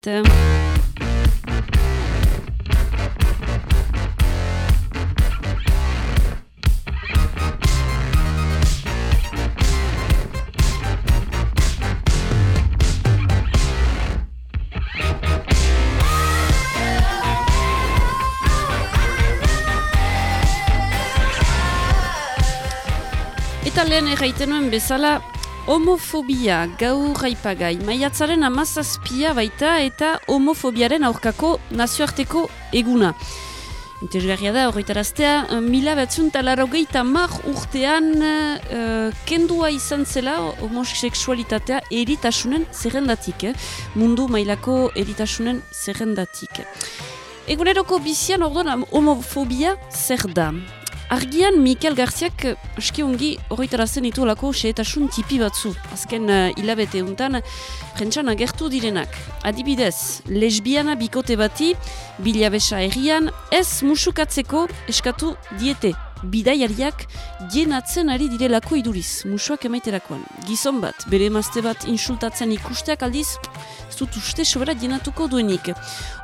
Eta lehen erraiten nuen bezala homofobia gaur raipagai. Maiatzaren amazazpia baita eta homofobiaren aurkako nazioarteko eguna. Interesgarria da, horretaraztea, mila batzun talarrogeita mar urtean uh, kendua izan zela homoseksualitatea eritasunen zerrendatik, eh? mundu mailako eritasunen zerrendatik. Eguneroko bizian orduan homofobia zer da? Argian Mikel Garziak eski ongi horretarazen ditu lako seetasun tipi batzu. Azken uh, hilabete untan, prentsan agertu direnak. Adibidez, lesbiana bikote bati, bilabesa errian, ez musukatzeko eskatu diete. Bidaiariak dienatzen ari direlako iduriz, musuak emaiterakoan. Gizon bat, bere emazte bat insultatzen ikusteak aldiz, dut uste sobera dienatuko duenik.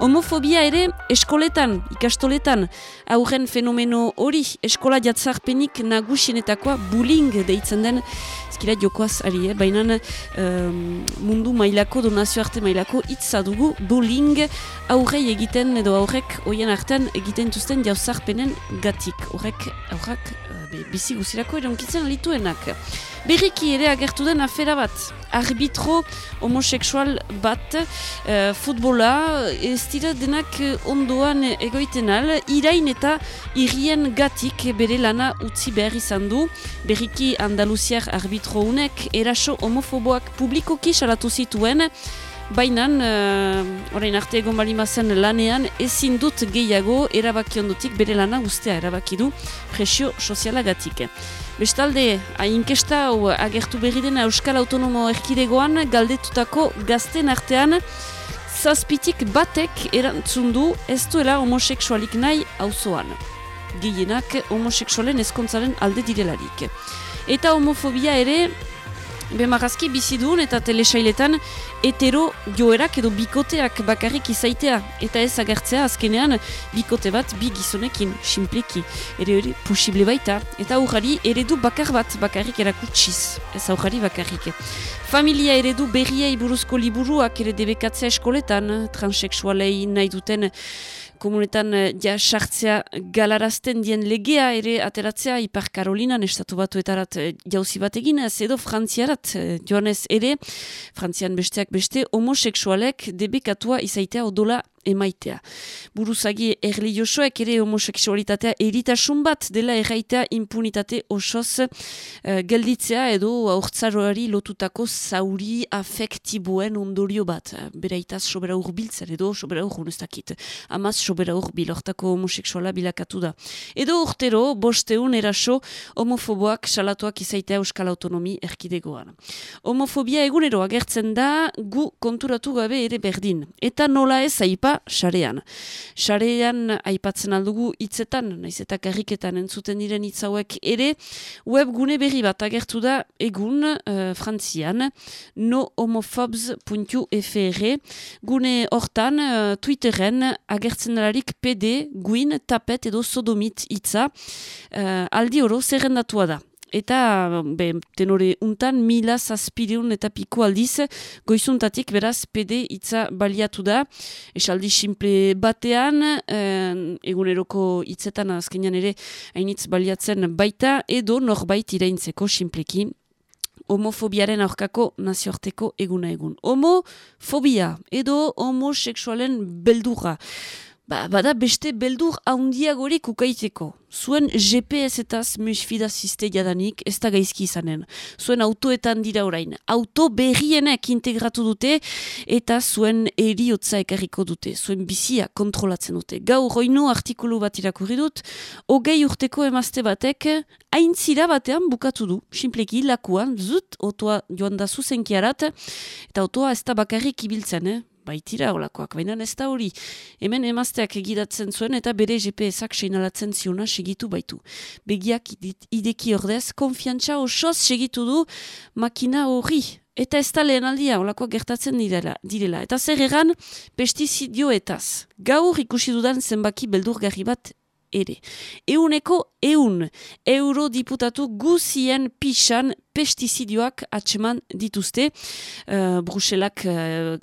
Homofobia ere eskoletan, ikastoletan, aurren fenomeno hori eskola jatzarpenik nagusienetakoa bullying deitzen den, ezkira jokoaz ari, eh? baina um, mundu mailako, donazio arte mailako hitza dugu bullying aurrei egiten edo aurrek hoien artean egiten tuzten jauzarpenen gatik. Horrek, aurrak, uh, bizi guzirako eronkitzen alituenak. Berriki ere agertu den afera bat, arbitro homoseksual bat, uh, futbola, ez dira denak ondoan egoiten al, irain eta irien gatik bere lana utzi behar izan du, berriki Andaluziar arbitro unek eraso homofoboak publikoki salatu zituen, Baina, uh, orain arte egon balimazen lanean, ezin dut gehiago erabaki ondutik bere lana ustea erabaki du presio sozialagatik. Bestalde, hainkesta hau agertu berri dena Euskal Autonomo Erkidegoan galdetutako gazten artean zazpitik batek erantzun du ez duela homoseksualik nahi auzoan. Gehienak homoseksualen ezkontzaren alde direlarik. Eta homofobia ere Bemarazki bizidun eta telesailetan hetero joerak edo bikoteak bakarrik izaitea eta ez agertzea azkenean bikote bat bi gizonekin, simpliki, ere ere posible baita eta aurrari eredu bakar bat bakarrik erakutsiz, ez aurrari bakarrik. Familia eredu berriei buruzko liburuak ere debekatzea eskoletan, transexualei nahi duten komunetan eh, ja sartzea galarazten dien legea ere ateratzea Ipar Karolinan estatu batuetarat eh, jauzi bat eginez edo frantziarat eh, joanez ere. Frantzian besteak beste homoseksualek debekatua izaitea odola emaitea. Buruzagi erli josoek ere homoseksualitatea eritasun bat dela erraita impunitate osoz uh, gelditzea edo aurtzaroari lotutako zauri afektibuen ondorio bat. Bereitaz sobera urbiltzen edo sobera urguneztakit. Amaz sobera urbil, ortako homoseksuala bilakatu da. Edo urtero, bosteun eraso homofoboak salatuak izaitea Euskal Autonomi erkidegoan. Homofobia egunero agertzen da gu konturatu gabe ere berdin. Eta nola ez aipa sarean. Sarean aipatzen aldugu hitzetan, naiz eta karriketan entzuten diren hitz hauek ere, webgune berri bat agertu da egun uh, frantzian, nohomofobs.fr gune hortan uh, Twitteren agertzen dalarik PD, guin, tapet edo sodomit hitza, uh, aldi oro zerrendatua da. Eta, be, tenore untan, mila zazpideun eta piko aldiz, goizuntatik beraz pede hitza baliatu da. Esaldi simple batean, eh, eguneroko hitzetan azkenean ere hainitz baliatzen baita, edo norbait iraintzeko simpleki homofobiaren aurkako nazioarteko eguna egun. Homofobia edo homoseksualen beldurra. Ba, bada beste beldur haundiagorik ukaiteko. Zuen GPS eta musfida ziste jadanik ez da gaizki izanen. Zuen autoetan dira orain. Auto berrienek integratu dute eta zuen eriotza ekarriko dute. Zuen bizia kontrolatzen dute. Gau roinu artikulu bat irakurri dut, hogei urteko emazte batek aintzira batean bukatu du. Simpleki lakuan, zut, otoa joan da zuzenkiarat, eta otoa ez da bakarrik ibiltzen, eh? Baitira olakoak, baina ez da hori. Hemen emazteak egidatzen zuen eta bere GPS-ak seinalatzen ziona segitu baitu. Begiak ideki ordez, konfiantza osoz segitu du makina hori Eta ez da lehen aldia, olakoak gertatzen direla, direla. Eta zer egan, pestizidioetaz. Gaur ikusi dudan zenbaki beldurgarri bat ere. Euneko eun eurodiputatu guzien pixan pestizidioak atseman dituzte. Uh, Bruselak uh,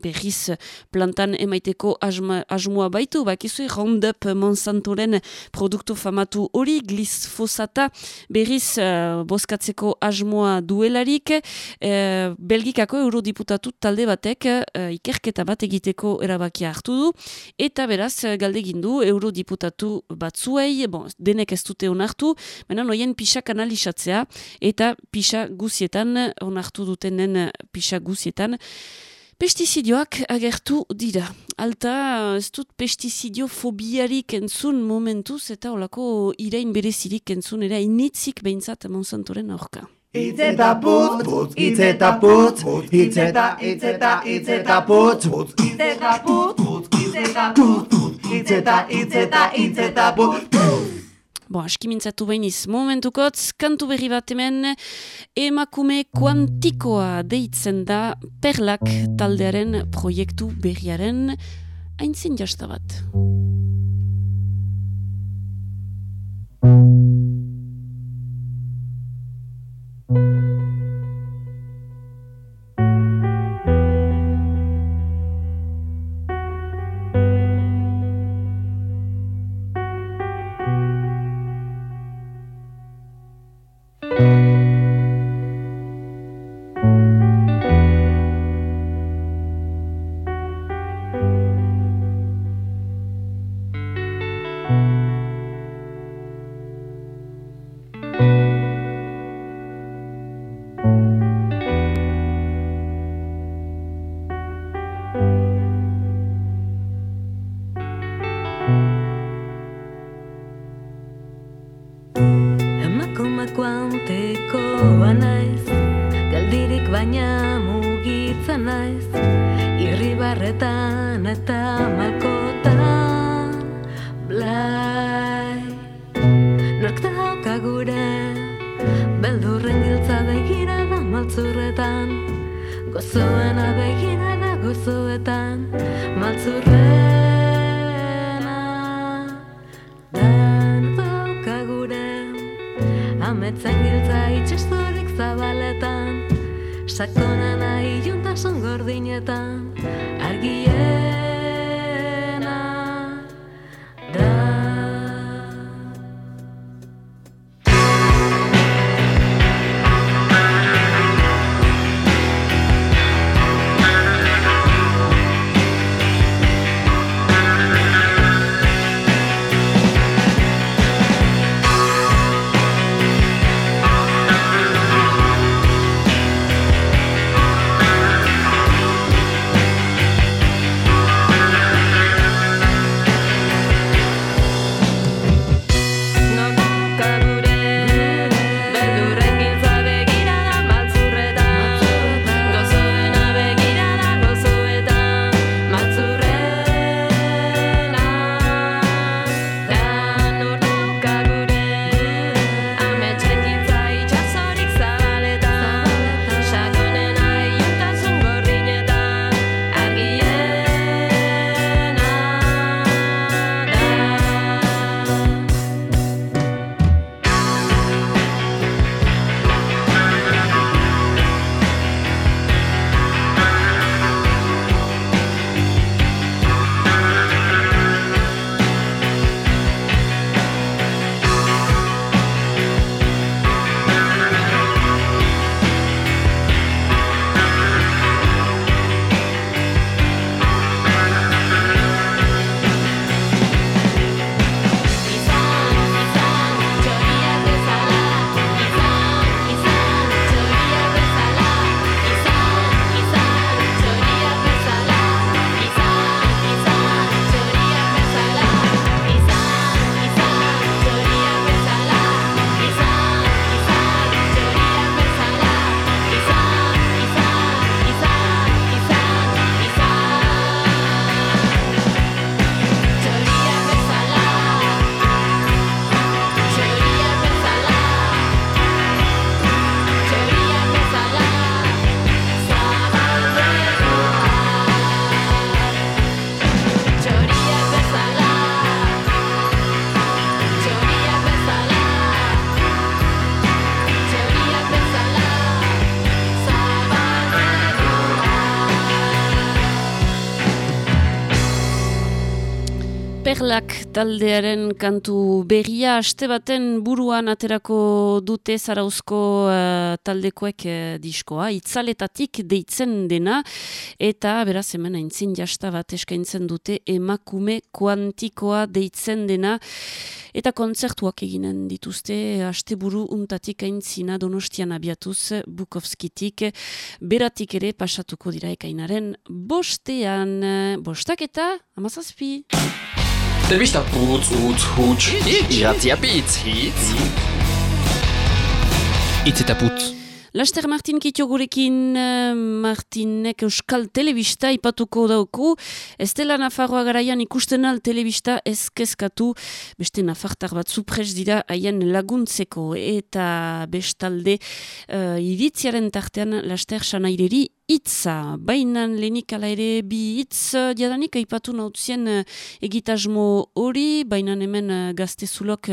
berriz plantan emaiteko asmoa baitu, bakizu, Roundup Monsantoren produktu famatu hori, glisfosata berriz uh, boskatzeko asmoa duelarik. Uh, Belgikako eurodiputatu talde batek uh, ikerketa bat egiteko erabakia hartu du, eta beraz galdegin du eurodiputatu batzuei, bon, denek ez dute onartu, baina noien pixak analizatzea, eta pisa guzietan, onartu dutenen pisa guzietan, pestizidioak agertu dira. Alta, ez dut pestizidio fobiarik entzun momentuz, eta olako irain berezirik entzun, era initzik behintzat Monsantoren aurka. Itzeta putz, putz, itzeta putz, itzeta, itzeta, itzeta putz, itzeta putz, itzeta putz, itzeta, itzeta, itzeta putz, Bon, askimintzatu behiniz, momentukotz, kantu berri bat hemen, emakume kuantikoa deitzen da perlak taldearen proiektu berriaren aintzin jastabat. Taldearen kantu berria aste baten buruan aterako dute zarauzko uh, taldekoek uh, diskoa, itzaletatik deitzen dena, eta beraz hemen aintzin jasta bat eskaintzen dute emakume kuantikoa deitzen dena, eta kontzertuak eginen dituzte. Aste buru untatik aintzina donostian abiatuz Bukovskitik, beratik ere pasatuko dira ekainaren bostean, bostak eta amazazpi. Telebista putz, utz, huts, iratzia pitz, hitz. Itz eta putz. Laster Martin Kitio gurekin, eh, Martinek Euskal Telebista ipatuko dauku. Ez dela Nafarroa garaian ikusten al Telebista ezkezkatu, beste Nafartar bat supres dira haien laguntzeko. Eta bestalde uh, iritziaren tartean Laster Sanaireri itza, bainan lehenik ala ere bi itz, diadanik aipatu nautzien egitasmo hori, bainan hemen gaztezulok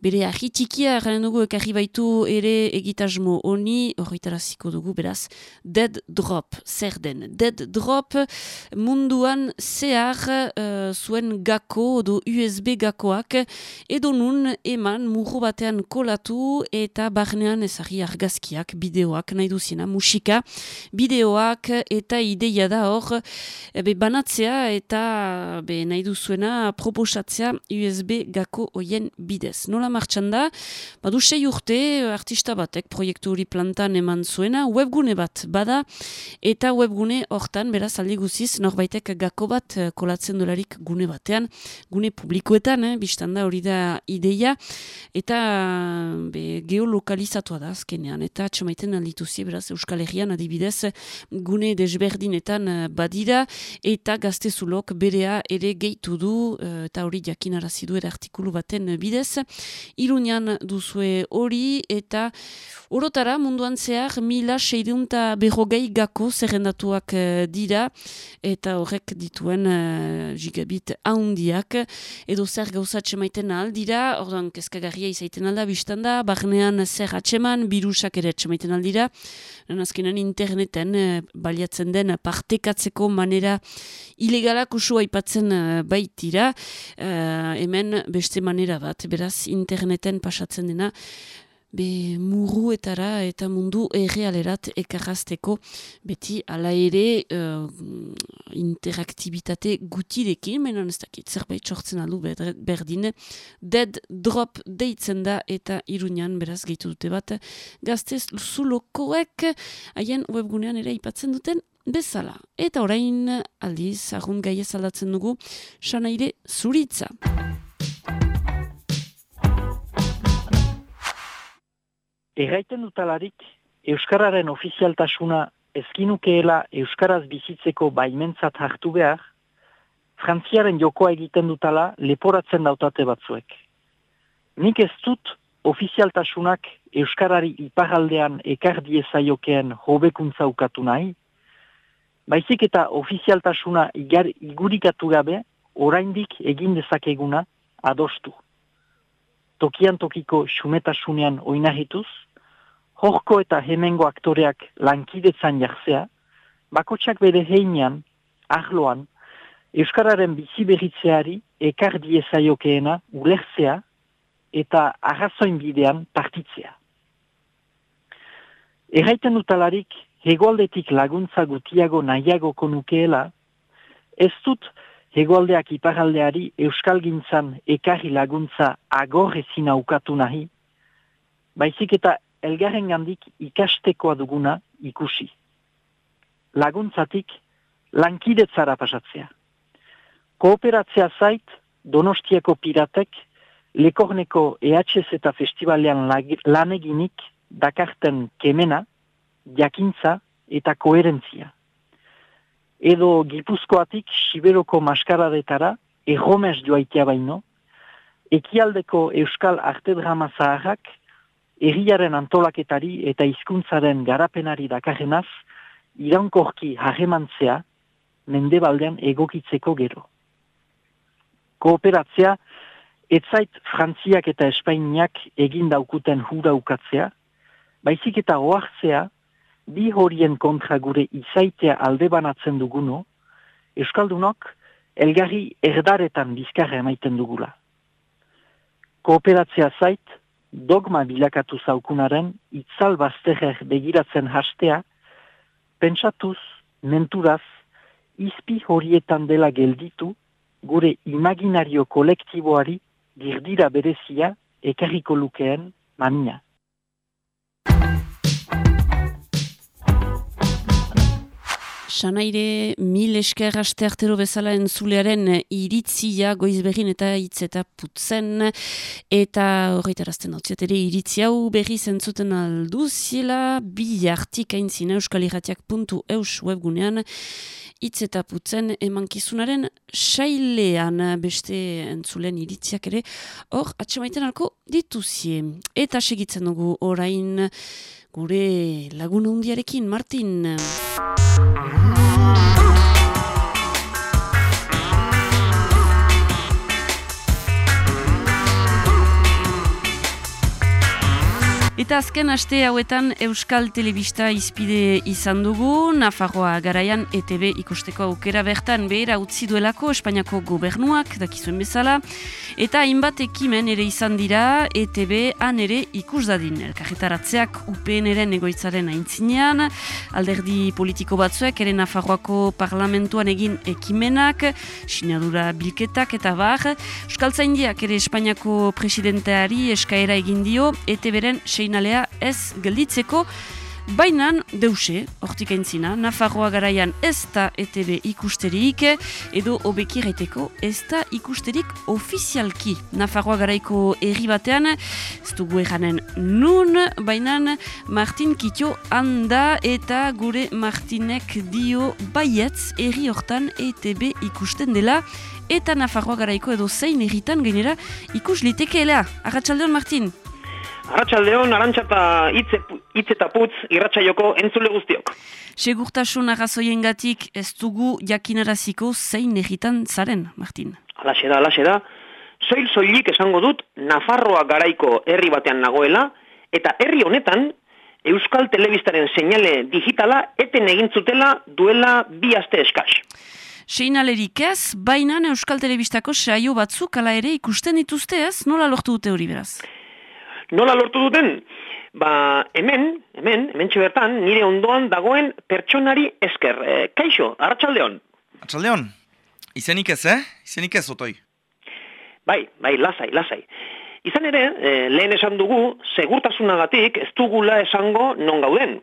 bere ahitikia, garen dugu ekarri baitu ere egitasmo honi, horretaraziko dugu beraz, dead drop, zer den, dead drop munduan zehar uh, zuen gako, odo USB gakoak, edo nun eman murru batean kolatu eta barnean ezari argazkiak, bideoak, nahi duziena, musika, bideo bideoak eta ideia da hor be, banatzea eta be, nahi duzuena proposatzea USB gako hoien bidez. Nola martxan da, badu sei urte artista batek proiektu hori plantan eman zuena, webgune bat bada eta webgune hortan, beraz aldi guziz, norbaitek gako bat kolatzen dolarik gune batean, gune publikoetan, eh, biztanda hori da ideia, eta be, geolokalizatua da azkenean, eta txamaiten aldituzi, beraz Euskal Herrian adibidez, gune desberdinetan eh, badira eta gaztezulok berea ere gehitu du eh, eta hori jakinarazi du ere artikulu baten bidez. Iruñan duzue hori eta orotara munduan zehar mila seidunta berrogei gako zerrendatuak eh, dira. Eta horrek dituen uh, gigabit haundiak edo zer gauzatxe maiten aldira, orduan kezkagarria izaiten alda biztanda, barnean zer atxeman, birusak ere atxemaiten aldira, azkenan interneten baliatzen den partekatzeko manera ilegalak usua aipatzen uh, baitira, uh, hemen beste manera bat, beraz interneten pasatzen dena, be muruetara eta mundu errealerat ekarrazteko beti ala ere uh, interaktibitate gutirekin, menan ez dakit zerbait sortzen aldu berdin, dead drop deitzen da eta irunian beraz gehitu dute bat gaztez zulokoek haien webgunean ere ipatzen duten bezala. Eta orain aldiz, agun gaia zaldatzen dugu, sanaire zuritza. Erraiten dutalarik, Euskararen ofizialtasuna ezkinukeela Euskaraz bizitzeko baimentzat hartu behar, Frantziaren jokoa egiten dutala leporatzen dautate batzuek. Nik ez dut ofizialtasunak Euskarari iparaldean ekardiezaiokeen hobekuntza ukatu nahi, baizik eta ofizialtasuna igar, igurikatu gabe, oraindik egin dezakeguna adostu. Tokian tokiko xumetasunean oinahituz, horko eta hemengo aktoreak lankidetzan jartzea, bakotsak bere heinean, ahloan, Euskararen bizi berritzeari ekar diezaiokeena ulertzea eta arrazoin bidean partitzea. Erraiten utalarik, hegoaldetik laguntza gutiago nahiago konukeela, ez dut hegoaldeak iparaldeari Euskal Gintzan ekarri laguntza agorrezina ukatu nahi, baizik eta elgarren gandik ikastekoa duguna ikusi. Laguntzatik, lankidetzara pasatzea. Kooperatzea zait, Donostiako piratek, Lekorneko EHS eta Festivalean laneginik dakarten kemena, jakintza eta koherentzia. Edo Gipuzkoatik Siberoko maskaradetara, erromez joaitea baino, ekialdeko Euskal Arte Drama Zaharrak erriaren antolaketari eta hizkuntzaren garapenari dakarrenaz, iraunkorki hagemantzea, mende baldean egokitzeko gero. Kooperatzea, etzait Frantziak eta Espainiak egin daukuten hura ukatzea, baizik eta oartzea, bi horien kontra gure izaitea alde banatzen duguno, Euskaldunok elgarri erdaretan bizkarra emaiten dugula. Kooperatzea zait, dogma bilakatu zaukunaren itzal bazterer begiratzen hastea, pentsatuz, menturaz, izpi horietan dela gelditu, gure imaginario kolektiboari girdira berezia ekarriko lukeen mamina. Sanaire mil esker aste artero bezala entzulearen iritzia goizberrin eta hitz eta putzen. Eta horretarazten hau ere iritzi hau berri zentzuten alduziela bi hartik aintzina euskaliratiak.eus webgunean hitz eta putzen emankizunaren sailean. Beste entzulen iritziak ere hor atxemaiten alko dituzie. Eta segitzen dugu orain gure lagun hundiarekin Martin Eta azken aste hauetan Euskal Telebista izpide izan dugu, Nafarroa garaian ETB ikusteko aukera bertan behera utzi duelako Espainiako gobernuak, dakizuen bezala, eta hainbat ekimen ere izan dira ETB han ere ikus dadin. Elkarretaratzeak UPN eren egoitzaren aintzinean, alderdi politiko batzuek ere Nafarroako parlamentuan egin ekimenak, sinadura bilketak eta bar, Euskal Zaindiak ere Espainiako presidenteari eskaera egin dio, ETB-ren seinalea ez gelditzeko, bainan deuse, hortik aintzina, Nafarroa garaian ez da ETB ikusterik, edo obeki reiteko ez da ikusterik ofizialki. Nafarroa garaiko erri batean, ez dugu eranen nun, bainan Martin Kitio handa eta gure Martinek dio baietz erri hortan ETB ikusten dela, eta Nafarroa garaiko edo zein erritan gainera ikus litekeela. Arratxaldeon, Martin? Arratxaldeon, arantxa eta hitz eta putz irratxaioko entzule guztiok. Segurtasun arrazoien gatik ez dugu jakinaraziko zein egitan zaren, Martin? Alaxe da, alaxe da. Soil soilik esango dut Nafarroa garaiko herri batean nagoela, eta herri honetan Euskal Telebistaren seinale digitala eten egintzutela duela bi aste eskaz. Seinalerik ez, baina Euskal Telebistako saio batzuk ala ere ikusten dituzte ez, nola lortu dute hori beraz? Nola lortu duten? Ba, hemen, hemen, hemen bertan, nire ondoan dagoen pertsonari esker. E, kaixo, arratsaldeon. Arratsaldeon. Izenik ez, eh? Izenik ez, otoi. Bai, bai, lasai, lasai. Izan ere, e, lehen esan dugu, segurtasunagatik ez dugula esango non gauden.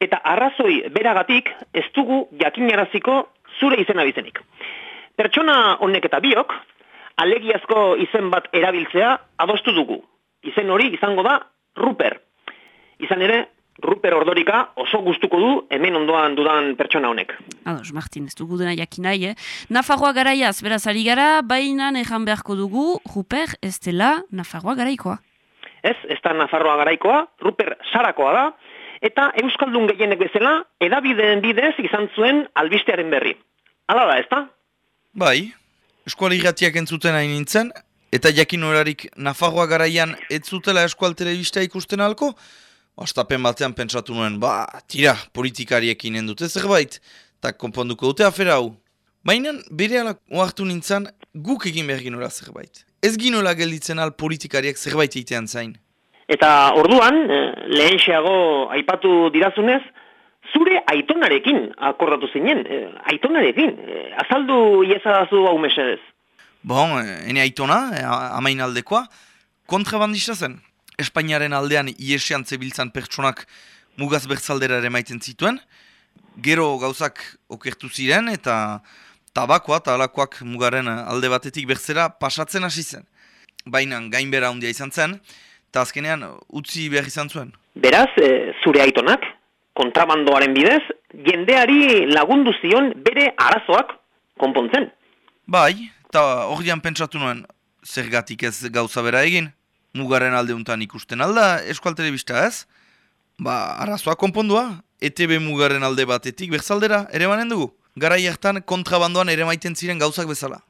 Eta arrazoi beragatik ez dugu jakinaraziko zure izena bizenik. Pertsona honek eta biok, alegiazko izen bat erabiltzea adostu dugu izen hori izango da Ruper. Izan ere, Ruper Ordorika oso gustuko du hemen ondoan dudan pertsona honek. Ados, Martin, ez dugu dena jakinai, eh? Nafarroa garaiaz, beraz ari gara, baina ejan beharko dugu, Ruper ez dela Nafarroa garaikoa. Ez, ez da Nafarroa garaikoa, Ruper Sarakoa da, eta Euskaldun gehienek bezala, edabideen bidez izan zuen albistearen berri. Hala da, ez da? Bai, eskuali irratiak entzuten hain nintzen, Eta jakin horarik Nafarroa garaian ez zutela eskual telebista ikusten alko? Ostapen batean pentsatu nuen, ba, tira, politikariekin endute zerbait, eta konponduko dute afera hau. Baina, bere ala oartu nintzen, guk egin behar ginola zerbait. Ez ginola gelditzen al politikariak zerbait egitean zain. Eta orduan, eh, lehen xeago aipatu dirazunez, zure aitonarekin akordatu zinen, eh, aitonarekin, eh, azaldu iezadazu hau mesedez. Bon, ene aitona, eh, amain aldekoa, kontrabandista zen. Espainiaren aldean iesian zebiltzan pertsonak mugaz bertzaldera ere maiten zituen. Gero gauzak okertu ziren eta tabakoa eta alakoak mugaren alde batetik bertzera pasatzen hasi zen. Baina gainbera handia izan zen, eta azkenean utzi behar izan zuen. Beraz, e, zure aitonak, kontrabandoaren bidez, jendeari lagundu zion bere arazoak konpontzen. Bai, eta hori pentsatu nuen, zergatik ez gauza bera egin? Mugaren aldeuntan ikusten alda, eskual telebista ez? Ba, arazoa konpondua, ETB mugaren alde batetik berzaldera, ere manen dugu? Gara hartan kontrabandoan ere maiten ziren gauzak bezala.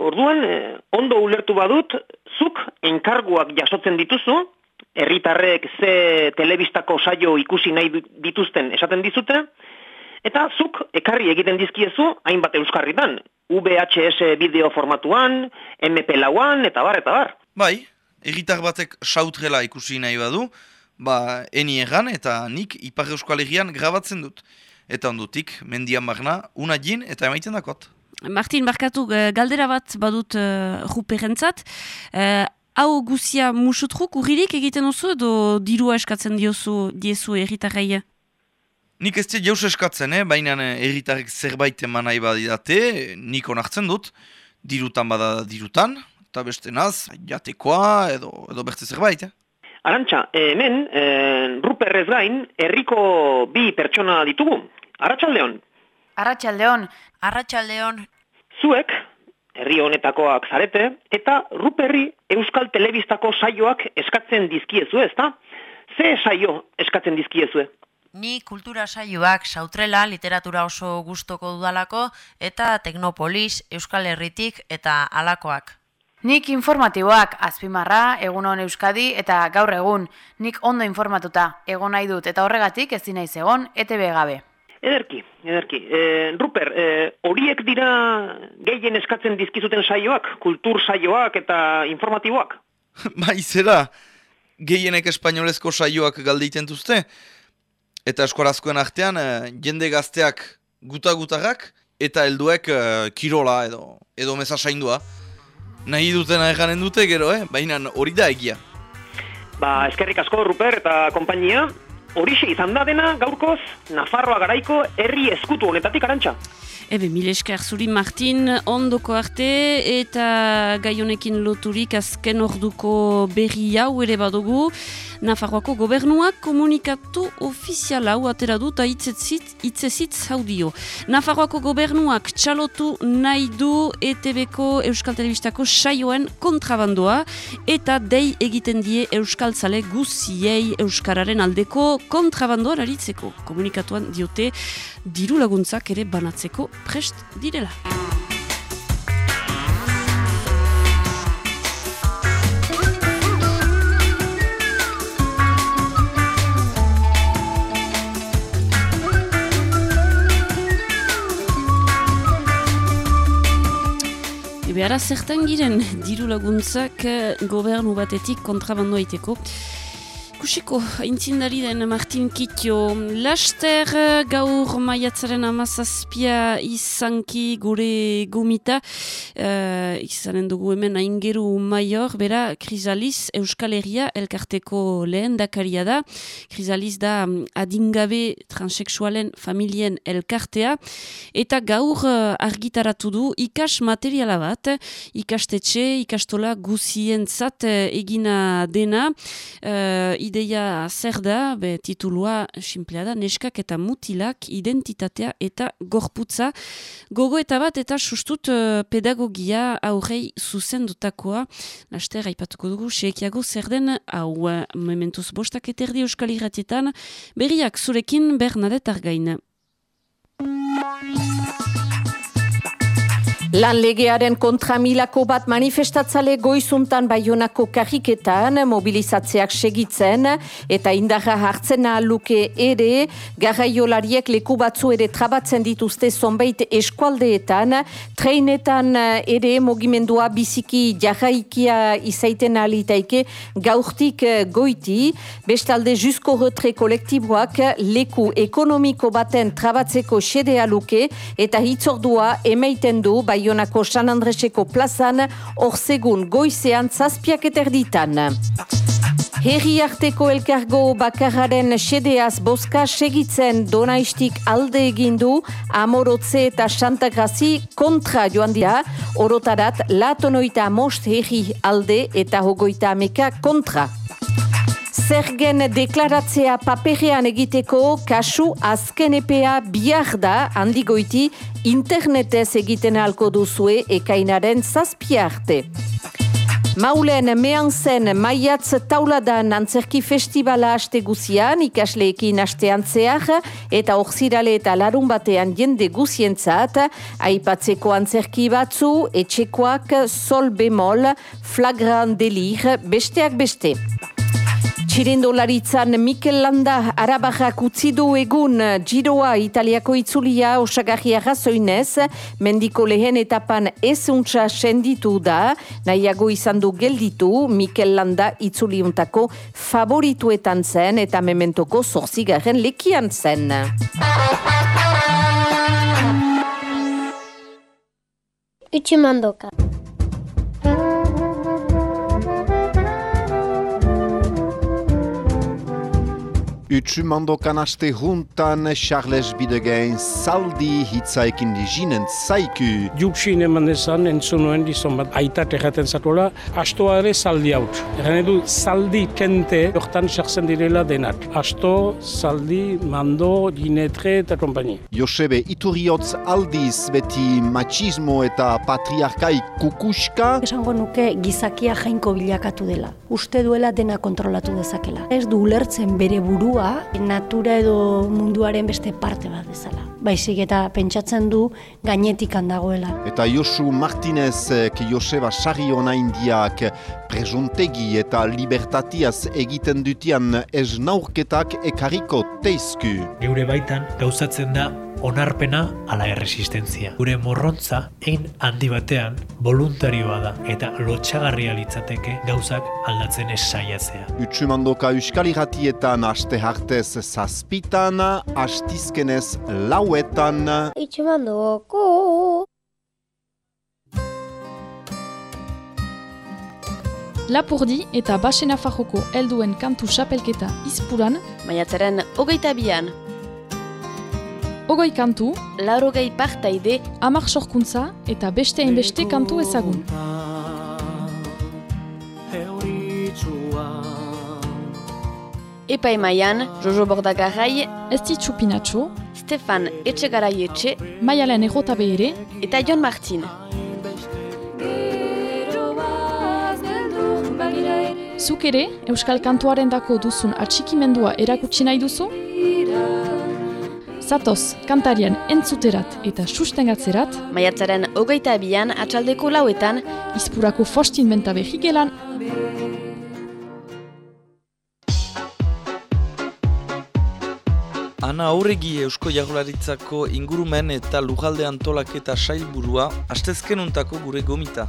Orduan, eh, ondo ulertu badut, zuk enkarguak jasotzen dituzu, herritarrek ze telebistako saio ikusi nahi dituzten esaten dizute, Eta zuk ekarri egiten dizkiezu hainbat euskarritan. VHS bideo formatuan, MP lauan, eta bar, eta bar. Bai, egitar batek sautrela ikusi nahi badu, ba, eni egan eta nik Ipar Euskal Herrian grabatzen dut. Eta ondutik, mendian barna, una jin eta emaiten dakot. Martin, barkatu, eh, galdera bat badut uh, ruperentzat. Uh, hau guzia musutruk urririk egiten oso edo dirua eskatzen diozu diezu erritarreia? Nik ez jaus eskatzen, eh? baina erritarrek zerbait eman nahi badidate, nik onartzen dut, dirutan bada dirutan, eta beste naz, jatekoa edo, edo beste zerbait. Eh? Arantxa, hemen, e, ruperrez gain, herriko bi pertsona ditugu. Arratxaldeon. Arratxaldeon. Arratxaldeon. Zuek, herri honetakoak zarete, eta ruperri Euskal Telebistako saioak eskatzen dizkiezu, ezta? Ze saio eskatzen dizkiezu? Ni kultura saioak sautrela literatura oso gustoko dudalako eta Teknopolis, Euskal Herritik eta alakoak. Nik informatiboak azpimarra, egun hon Euskadi eta gaur egun. Nik ondo informatuta, egon nahi dut eta horregatik ez dinaiz egon, ETB gabe. Ederki, ederki. E, Ruper, e, horiek dira gehien eskatzen dizkizuten saioak, kultur saioak eta informatiboak? bai, zera, gehienek espainolezko saioak galdeiten duzte, eta eskorazkoen artean, e, jende gazteak guta-gutarrak, eta helduek e, kirola edo, edo meza saindua. Nahi dutena eganen dute gero, eh? baina hori da egia. Ba, eskerrik asko, Ruper, eta kompainia, Horixe izan da dena gaurkoz Nafarroa garaiko herri eskutu honetatik arantxa. Ebe, mil esker zuri Martin, ondoko arte eta gaionekin loturik azken orduko berri hau ere badugu. Nafarroako gobernuak komunikatu ofizial hau atera dut itzezitz hau dio. Nafarroako gobernuak txalotu nahi du ETB-ko Euskal Telebistako saioen kontrabandoa eta dei egiten die Euskal Zale guziei Euskararen aldeko kontrabandoa aritzeko. Komunikatuan diote diru laguntzak ere banatzeko prest direla. Behara zertan giren diru laguntzak eh, gobernu batetik kontrabandoa iteko. Kusiko, intzindari den Martin Kitio, laster gaur maiatzaren amazazpia izanki gure gomita, uh, izanen dugu hemen aingeru maior, bera, Krisaliz Euskal Herria elkarteko lehen dakaria da. Krisaliz da mm, adingabe transexualen familien elkartea, eta gaur uh, argitaratu du ikas materiala bat, ikastetxe, ikastola guzien zat uh, egina dena, uh, ideia zer da, be, titulua simplea da, neskak eta mutilak identitatea eta gorputza. Gogo eta bat eta sustut uh, pedagogia aurrei zuzen dutakoa. Laster, haipatuko dugu, seekiago zer den, hau uh, mementuz bostak eterdi euskal irratietan, berriak zurekin Bernadette Argain. Lan legearen kontra milako bat manifestatzale goizuntan baionako karriketan mobilizatzeak segitzen eta indarra hartzen luke ere garraiolariek leku batzu ere trabatzen dituzte zonbait eskualdeetan. Treinetan ere mogimendua biziki jarraikia izaiten alitaike gaurtik goiti. Bestalde jusko retre kolektiboak leku ekonomiko baten trabatzeko sedea luke eta hitzordua emeiten du bai Baionako San Andreseko plazan, orsegun goizean zazpiak eterditan. Herri arteko elkargo bakararen sedeaz boska segitzen donaistik alde egindu, amorotze eta xantagrazi kontra joan dira, orotarat latonoita most herri alde eta hogoita ameka kontra. Zergen deklaratzea paperean egiteko kasu azken epea bihar da handigoiti internetez egiten alko duzue ekainaren zazpiarte. Maulen mehan zen maiatz tauladan antzerki festivala haste guzian ikasleekin hastean zehar eta orzirale eta larun batean jende guzientzat aipatzeko antzerki batzu, etxekoak, sol bemol, flagran delir, besteak beste. Txirindolaritzan Mikel Landa Arabajak utzi du egun Giroa Italiako itzulia osagarria razoinez, mendiko lehen etapan ezuntza senditu da, nahiago izan du gelditu Mikel Landa itzuliuntako favorituetan zen eta mementoko zorzigaren lekian zen. Utsumandoka. Utsu mandokan aste juntan Charles Bidegain saldi hitzaik indiginen zaiku. Jupsin eman ezan entzun nuen dizon bat aitat erraten zatola, astoa ere saldi haut. Erran edu saldi kente hortan sartzen direla denat. Asto, saldi, mando, ginetre eta kompani. Josebe Iturriotz aldiz beti machismo eta patriarkai kukuska. Esango nuke gizakia jainko bilakatu dela. Uste duela dena kontrolatu dezakela. Ez du ulertzen bere burua natura edo munduaren beste parte bat bezala. Baizik eta pentsatzen du gainetik handagoela. Eta Josu Martinez, Joseba Sarri ona indiak presuntegi eta libertatiaz egiten dutian ez naurketak ekariko teizku. Geure baitan gauzatzen da onarpena ala erresistentzia. Gure morrontza egin handi batean voluntarioa da eta lotxagarria litzateke gauzak aldatzen ez saiatzea. Utsumandoka euskal irratietan aste hartez zazpitan, astizkenez lauetan. Utsumandoko. Lapurdi eta Basen Afajoko helduen kantu xapelketa izpuran, maiatzaren hogeita bian. Ogoi kantu, laurogei partaide, amak sorkuntza eta beste hainbeste kantu ezagun. Epa emaian, Jojo Bordagarrai, Esti Txupinatxo, Stefan Etxegarai Etxe, Maialen Errota Behere, eta Jon Martin. Zuk ere, Euskal Kantuaren dako duzun atxikimendua erakutsi nahi duzu? Zatoz, kantarian entzuterat eta sustengatzerat, maiatzaren hogeita abian atxaldeko lauetan, izpurako fostin benta behigelan. Ana aurregi Eusko Jagularitzako ingurumen eta lujalde antolaketa sailburua, astezkenuntako gure gomita.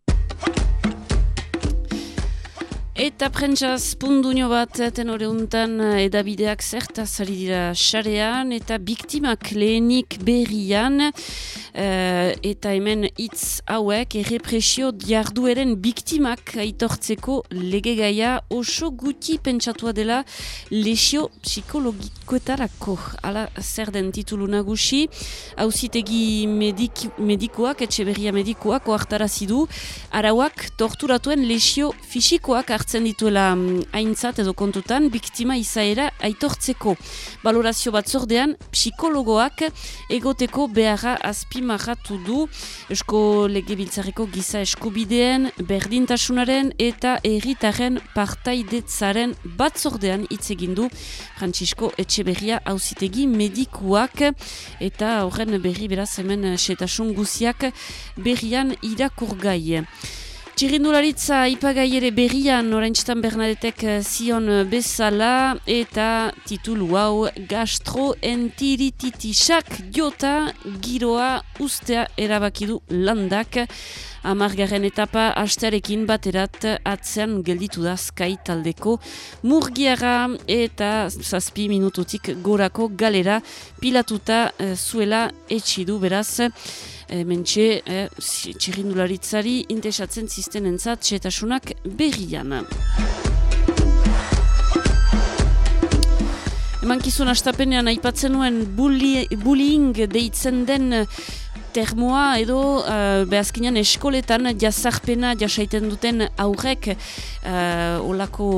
Eta prentsaz punduño bat tenore untan edabideak zertaz ari dira xarean eta biktimak lehenik berrian uh, eta hemen hitz hauek errepresio diardueren biktimak aitortzeko legegaia oso guti pentsatua dela lesio psikologikoetarako. Ala zer den titulu nagusi, hauzitegi medik, medikoak, etxe berria medikoak oartarazidu, arauak torturatuen lesio fisikoak hartzen hartzen dituela haintzat edo kontutan biktima izaera aitortzeko. Balorazio batzordean psikologoak egoteko beharra azpimarratu du Eusko Legebiltzareko giza eskubideen, berdintasunaren eta erritaren partaidetzaren batzordean hitz egin du Francisco Etxeberria auzitegi medikuak eta horren berri beraz hemen setasun guziak berrian irakurgai. Txirindularitza ipagai ere berrian oraintzitan Bernadetek zion bezala eta titulu hau gastroenterititisak jota giroa ustea erabakidu landak. Amargarren etapa hastearekin baterat atzean gelditu da sky taldeko murgiara eta zazpi minututik gorako galera pilatuta uh, zuela etxidu beraz mentxe e, txirrindularitzari intesatzen zisten entzat txetasunak berrian. Emankizun astapenean aipatzen nuen bullying deitzen den termoa edo uh, behazkinan eskoletan jazarpena jasaiten duten aurrek uh, olako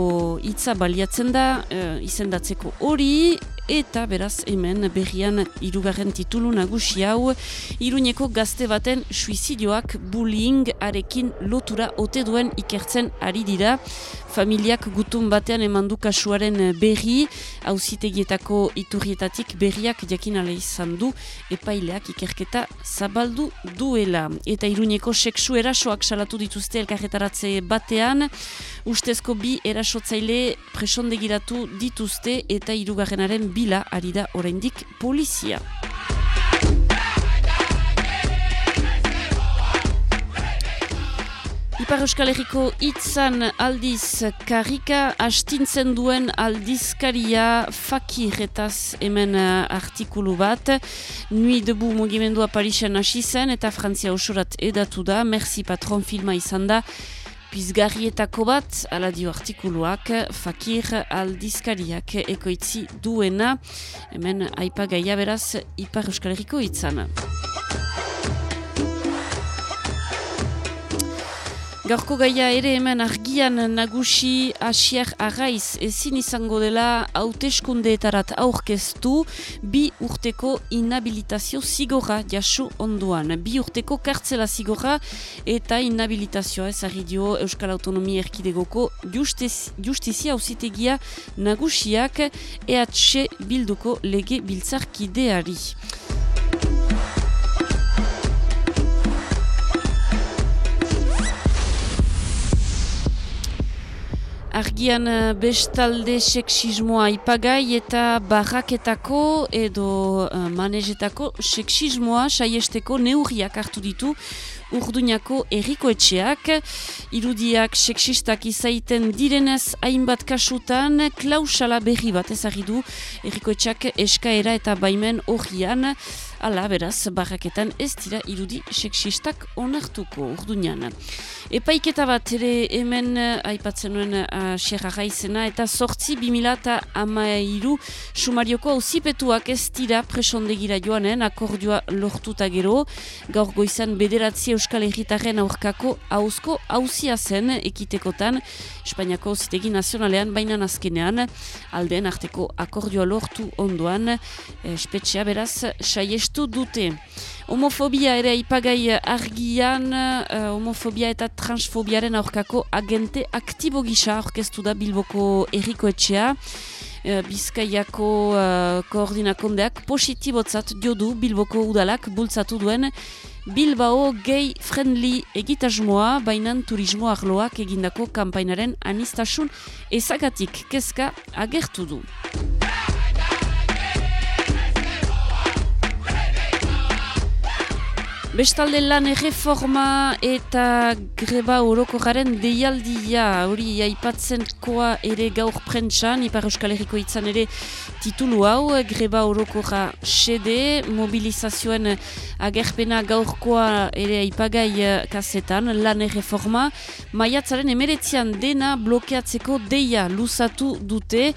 hitza baliatzen da uh, izendatzeko hori eta beraz hemen berrian irugarren titulu nagusi hau Iruñeko gazte baten suizidioak bullying arekin lotura ote duen ikertzen ari dira familiak gutun batean emandu kasuaren berri. Hauzitegietako iturrietatik berriak jakin ala izan du epaileak ikerketa zabaldu duela. Eta Iruñeko seksu erasoak salatu dituzte elkarretaratze batean. Ustezko bi erasotzaile presondegiratu dituzte eta irugarrenaren bila ari da oraindik polizia. Ipar Euskal Herriko itzan aldiz karika astintzen duen aldizkaria fakirretaz hemen uh, artikulu bat. Nui debu mugimendua Parisen hasi zen eta Frantzia osorat edatu da. Merci patron filma izan da. Pizgarrietako bat, ala dio artikuluak, fakir aldizkariak ekoitzi duena. Hemen aipagaia beraz Ipar Euskal Herriko itzan. Gaurko gaia ere hemen argian nagusi asier arraiz ezin izango dela hauteskundeetarat aurkeztu bi urteko inhabilitazio zigorra jasu onduan. Bi urteko kartzela zigorra eta inhabilitazioa ez dio Euskal Autonomia Erkidegoko justiz, justizia ausitegia nagusiak EH bilduko lege biltzarkideari. Argian eh, bestalde seksismoa ipagai eta barraketako edo uh, manezetako seksismoa saiesteko neurriak hartu ditu urduñako errikoetxeak. Irudiak seksistak izaiten direnez hainbat kasutan klausala berri bat ezagidu errikoetxeak eskaera eta baimen horrian. Ala, beraz, barraketan ez dira irudi seksistak onartuko urduñan. Epaiketa bat ere hemen aipatzen nuen uh, xerra gaizena eta sortzi bimila eta amairu sumarioko auzipetuak ez dira presondegira joanen akordioa lortuta gero. Gaur goizan bederatzi Euskal Herritaren aurkako hauzko hauzia zen ekitekotan Espainiako zitegi nazionalean baina azkenean aldeen arteko akordioa lortu ondoan espetxea beraz saiestu dute. Homofobia ere ipagai argian, uh, homofobia eta transfobiaren aurkako agente aktibo gisa orkestu da Bilboko errikoetxea. Uh, Bizkaiako uh, koordinakondeak positibotzat diodu Bilboko udalak bultzatu duen Bilbao gay friendly egitasmoa bainan turismo arloak egindako kanpainaren anistasun ezagatik kezka agertu du. Bestalde lan erreforma eta greba horoko garen deialdia. Hori aipatzen koa ere gaur prentsan, Ipar Euskal Herriko itzan ere titulu hau, greba horoko ja sede, mobilizazioen agerpena gaurkoa ere aipagai eh, kasetan, lan erreforma, maiatzaren emeretzian dena blokeatzeko deia luzatu dute,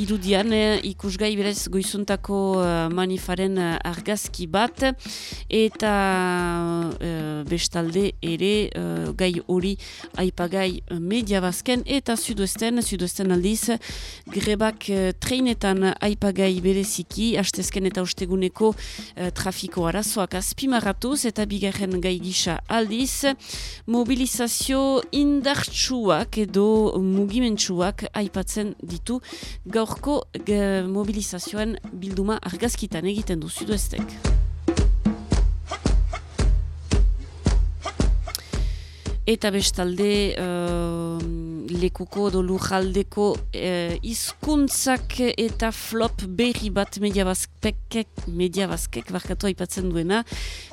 irudian eh, ikusgai berez goizuntako eh, manifaren argazki bat, eta uh, bestalde ere uh, gai hori aipagai media bazken eta sudoesten, sudoesten aldiz grebak uh, treinetan aipagai bereziki, hastezken eta osteguneko uh, trafiko arazoak azpimaratuz eta bigarren gai gisa aldiz mobilizazio indartsuak edo mugimentsuak aipatzen ditu gaurko mobilizazioen bilduma argazkitan egiten du sudoestek. Eta bestalde uh, lekuko do lujaldeko uh, izkuntzak eta flop berri bat mediabazkek mediabazkek barkatu aipatzen duena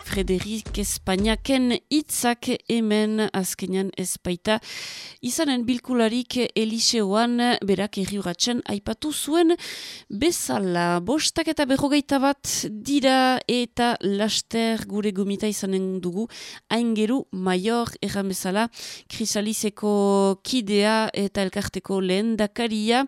Frederik Espainiaken itzak hemen azkenean ezpaita. Izanen bilkularik Eliseoan berak erriuratzen aipatu zuen bezala. Bostak eta berrogeita bat dira eta laster gure gomita izanen dugu aingeru maior erran bezala krisalizeko kidea eta elkarteko lehen dakaria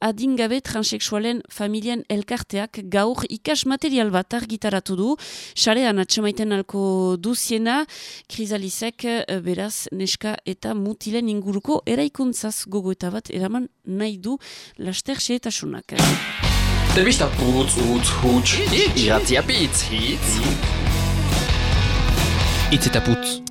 adingabe transexualen familien elkarteak gaur ikas material bat argitaratu du. Sarean atxemaiten egiten alko duziena, krizalizek eh, beraz neska eta mutilen inguruko eraikuntzaz gogo eta bat eraman nahi du laster xeetasunak. Telebista putz, utz, huts, irratia pitz, hitz. Itz eta putz.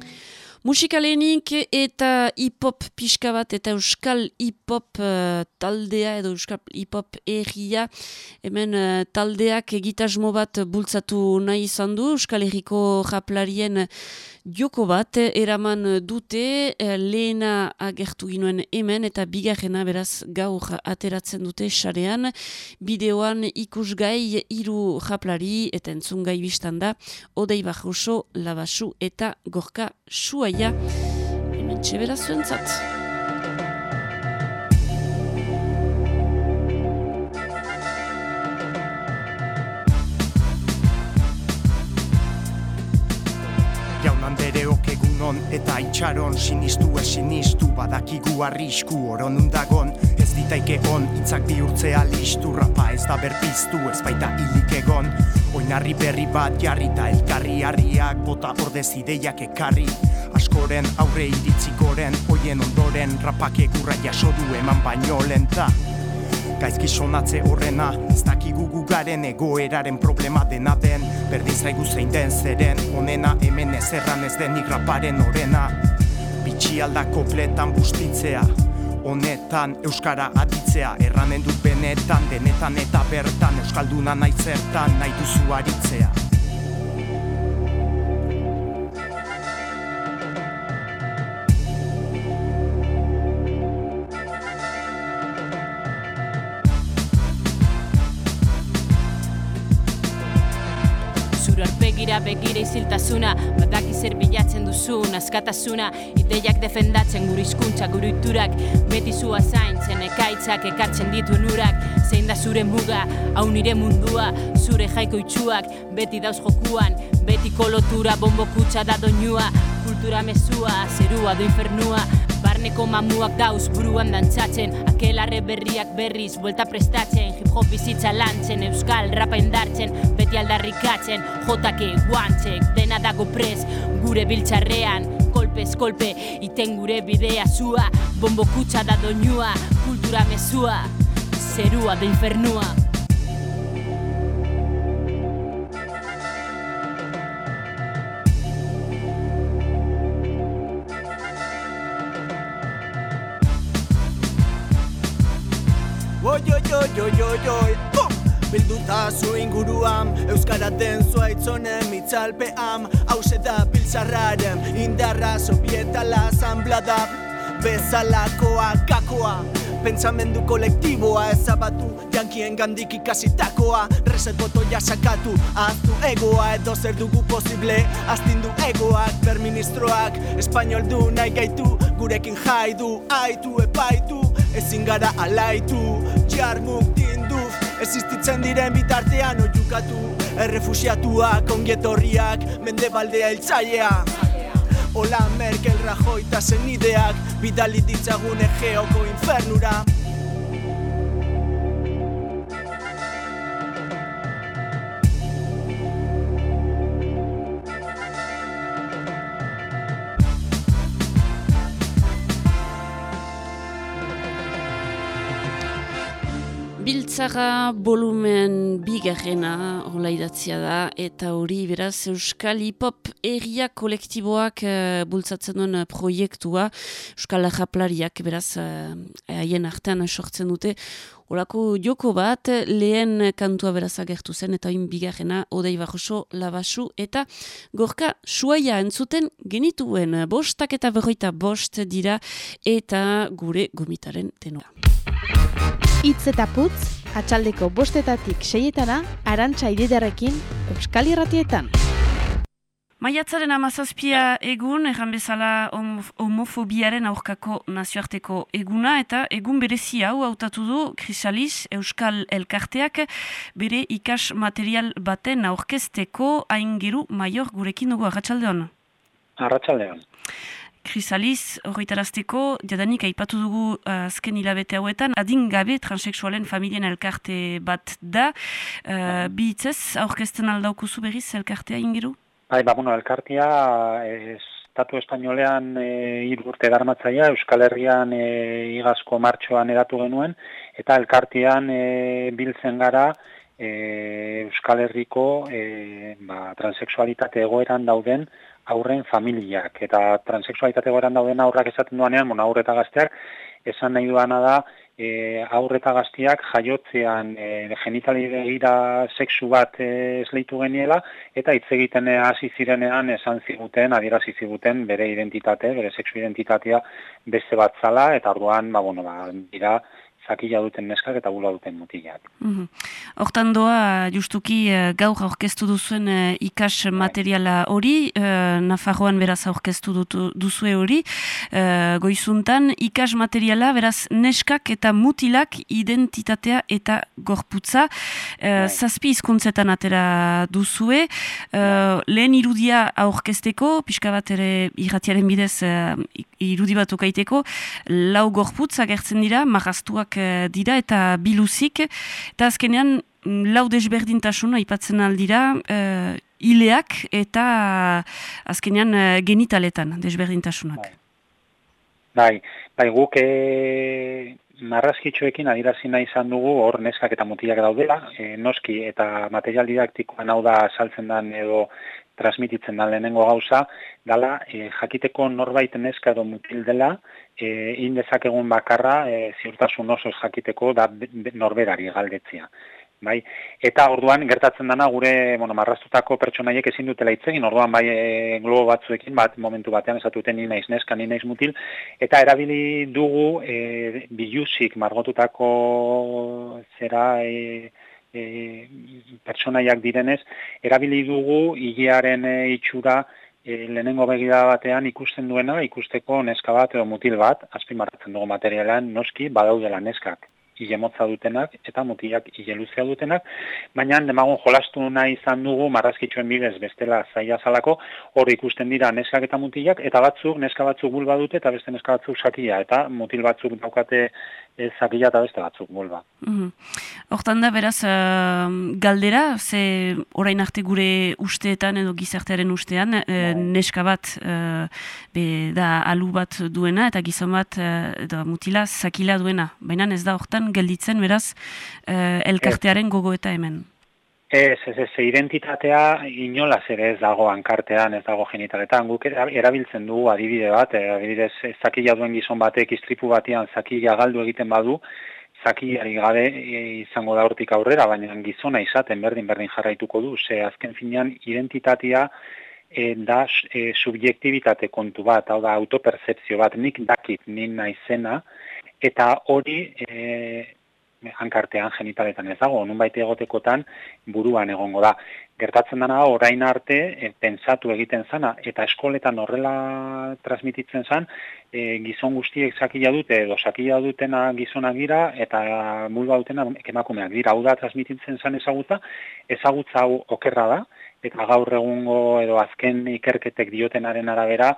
Musikalenik eta hip-hop pixka bat eta euskal hip-hop uh, taldea edo euskal hip-hop erria. Hemen uh, taldeak egitasmo bat bultzatu nahi izan du euskal erriko japlarien joko bat eraman dute eh, lehena agertu ginuen hemen eta bigarrena beraz gaur ateratzen dute sarean bideoan ikusgai hiru japlari eta entzungai biztan da odei bajoso, labasu eta gorka suaia hemen txebera zuentzat. Egunon eta itxaron sinistu ez sinistu badakigu arrisku oron undagon ez ditaike on itzak bihurtzea listu rapa ez da berpiztu ez baita hilik egon. Oinarri berri bat jarri eta elkarri harriak bota ordez ideiak ekarri. Askoren aurre iritzi goren oien ondoren rapak egurra jaso du eman baino lenta gaizki sonatze horrena Ez dakigu gugaren egoeraren problema dena den. Berdin zaigu zein den zeren Honena hemen ez erran ez den igraparen horrena Bitxi aldako pletan bustitzea Honetan Euskara aditzea. Erranen dut benetan, denetan eta bertan Euskalduna nahi zertan, nahi duzu aritzea begira begira iziltasuna Badaki zer bilatzen duzun askatasuna. Ideiak defendatzen gure hizkuntza gure iturak Beti zua zaintzen ekaitzak ekartzen dituen urak. Zein da zure muga, hau nire mundua. Zure jaiko itxuak, beti dauz jokuan. Beti kolotura, bombo kutsa da doinua. Kultura mezua, zerua do infernua Barneko mamuak dauz buruan dantzatzen. Akelarre berriak berriz, buelta prestatzen. Hip hop bizitza lantzen, euskal rapa indartzen Beti aldarrikatzen, jotake guantzek Dena dago prez, gure biltxarrean Kolpez kolpe, iten gure bidea zua Bombo kutsa da doinua, kultura mezua Zerua da infernua oi, oi, oi, Bilduta zu inguruan, Euskara den zuaitzonen mitzalpean. Hauze da biltzarraren, indarra sobietala zanblada Bezalakoa, kakoa, pentsamendu kolektiboa ezabatu Jankien gandik ikasitakoa, reset botoia sakatu Aztu egoa edo zer dugu posible, aztindu egoak Berministroak, espainol du nahi gaitu, gurekin jaidu Aitu epaitu, ezin gara alaitu jarmuk tinduf Existitzen diren bitartean oiukatu Errefusiatuak, ongietorriak, mende baldea iltzailea Ola Merkel, Rajoy eta zenideak Bidali ditzagun egeoko infernura Biltzara volumen bigarrena hola idatzia da eta hori beraz Euskal Hip-Hop erria kolektiboak uh, bultzatzen duen proiektua. Euskal Japlariak beraz eh, haien uh, artean sortzen dute. Olako joko bat lehen kantua beraz agertu zen eta hain bigarrena odei barroso labasu eta gorka suaia entzuten genituen. Bostak eta berroita bost dira eta gure gomitaren tenua. Itz eta putz, atxaldeko bostetatik seietana, arantxa ididarekin, Euskal Irratietan. Maiatzaren amazazpia egun, erran bezala homofobiaren aurkako nazioarteko eguna, eta egun berezi hau hautatu du Krisaliz Euskal Elkarteak bere ikas material baten aurkezteko aingeru maior gurekin dugu, arratsaldeon. Arratxaldeon. Krisaliz, horretarazteko, jadanik aipatu dugu uh, azken hilabete hauetan, adingabe transexualen familien elkarte bat da. Uh, bi hitzez, aurkezten aldaukuzu berriz elkartea ingeru? Bai, ba, bueno, elkartea ez Estatu Espainolean e, hiru urte darmatzaia, Euskal Herrian e, igazko martxoan edatu genuen, eta elkartian e, biltzen gara e, Euskal Herriko e, ba, transexualitate egoeran dauden aurren familiak. Eta transexualitate egoeran dauden aurrak esaten duanean, bueno, aurreta gazteak, esan nahi duana da, e, aurreta gaztiak jaiotzean e, genitali begira sexu bat e, esleitu geniela, eta hitz egiten hasi zirenean esan ziguten, adierazi ziguten bere identitate, bere sexu identitatea beste bat zala, eta orduan, ba, bueno, ba, dira, zakila duten neskak eta gula duten mutilak. Mhm. Hortan doa, justuki uh, gaur aurkeztu duzuen uh, ikas materiala hori, uh, Nafarroan beraz aurkeztu duzue hori, goizuntan ikas materiala beraz neskak eta mutilak identitatea eta gorputza, uh, zazpi izkuntzetan atera duzue, uh, lehen irudia aurkezteko, pixka bat ere irratiaren bidez irudi bat okaiteko, lau gorputz agertzen dira, marraztuak Eh, dira eta biluzik, eta azkenean mm, lau desberdintasun aipatzen aldira uh, ileak eta azkenean uh, genitaletan desberdintasunak. Bai, bai guk e, marrazkitxoekin adirazi nahi izan dugu hor neskak eta mutilak daudela, e, noski eta material didaktikoan hau da saltzen den edo transmititzen da lehenengo gauza, dala e, jakiteko norbait neska edo mutil dela, e, indezakegun bakarra e, ziurtasun oso jakiteko da norberari galdetzia. Bai? Eta orduan gertatzen dana gure bueno, marraztutako pertsonaiek ezin dutela itzegin, orduan bai e, globo batzuekin bat momentu batean esatuten ni naiz neska, ni naiz mutil, eta erabili dugu e, bilusik margotutako zera e, e, pertsonaiak direnez, erabili dugu hilearen e, itxura e, lehenengo begira batean ikusten duena, ikusteko neska bat edo mutil bat, azpimarratzen dugu materialan, noski, badaudela neskak hile motza dutenak eta mutilak hile luzea dutenak, baina demagun jolastu nahi izan dugu marrazkitxoen bidez bestela zaila zalako, hor ikusten dira neskak eta mutilak, eta batzuk, neska batzuk bulba dute eta beste neska batzuk sakia, eta mutil batzuk daukate ez zakila eta beste batzuk bulba. Mhm. Hortan da, beraz, uh, galdera, ze orain arte gure usteetan edo gizartearen ustean, uh, neska bat uh, be, da alu bat duena eta gizon bat uh, mutila zakila duena. Baina ez da hortan gelditzen, beraz, uh, elkartearen gogo eta hemen. Ez, ez, ez, identitatea inolaz ere ez dago ankartean, ez dago genitaletan. Guk erabiltzen dugu adibide bat, eh, adibidez, zakila duen gizon batek istripu batean zakila galdu egiten badu, zakilari gabe e, izango da hortik aurrera, baina gizona izaten berdin berdin jarraituko du, ze azken finean identitatea e, da e, subjektibitate kontu bat, hau da autopercepzio bat, nik dakit, nik naizena, eta hori e, hankartean genitaletan ez dago, nun baite egotekotan buruan egongo da. Gertatzen dana orain arte e, pentsatu egiten zana eta eskoletan horrela transmititzen zan e, gizon guztiek zakila dute edo zakila dutena gizonak dira eta mulba dutena emakumeak dira. Hau da transmititzen zan ezagutza, ezagutza hau okerra da eta gaur egungo edo azken ikerketek diotenaren arabera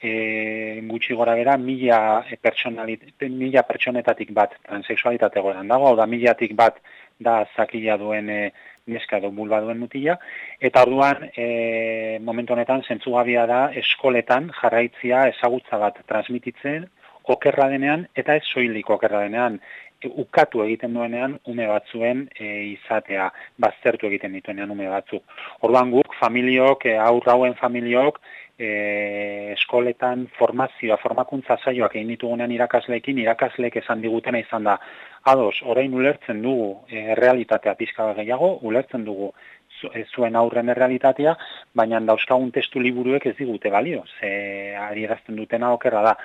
e, gutxi gora bera, mila, e, mila pertsonetatik bat transexualitate goran dago, hau da milatik bat da zakila duen e, neska edo bulba duen mutila, eta orduan e, momentu honetan zentzugabia da eskoletan jarraitzia ezagutza bat transmititzen, okerra denean, eta ez soilik okerra denean, e, ukatu egiten duenean ume batzuen e, izatea, baztertu egiten dituenean ume batzuk. Orduan guk, familiok, e, aurrauen familiok, e, eskoletan formazioa, formakuntza zaioak egin ditugunean irakasleekin, irakasleek esan digutena izan da, ados, orain ulertzen dugu e, realitatea pizka gehiago, ulertzen dugu e, zuen aurren errealitatea, baina dauzkagun testu liburuek ez digute balio, ze adierazten dutena okerra da.